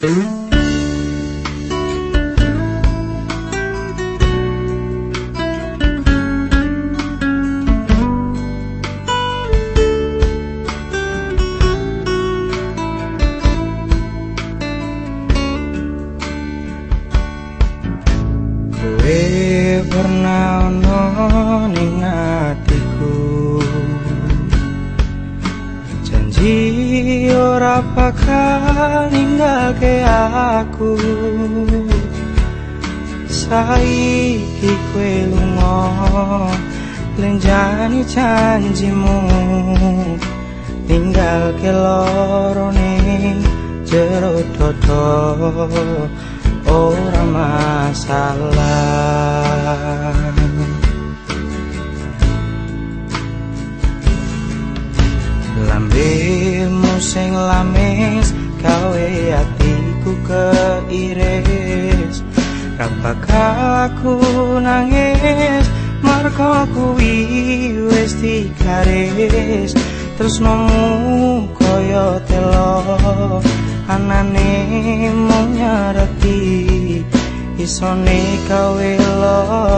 Mm-hmm. bakal ninggalke aku? Saiki kue lunga lenjani janjimu. Tinggal ke loro jero dodo ora masalah. dirimu sing lamis Gawe atiku keiris. Kapaka aku nangis marko kuwi wis dikaris terus nomu koyo telo anane mung nyarati isone kawe loh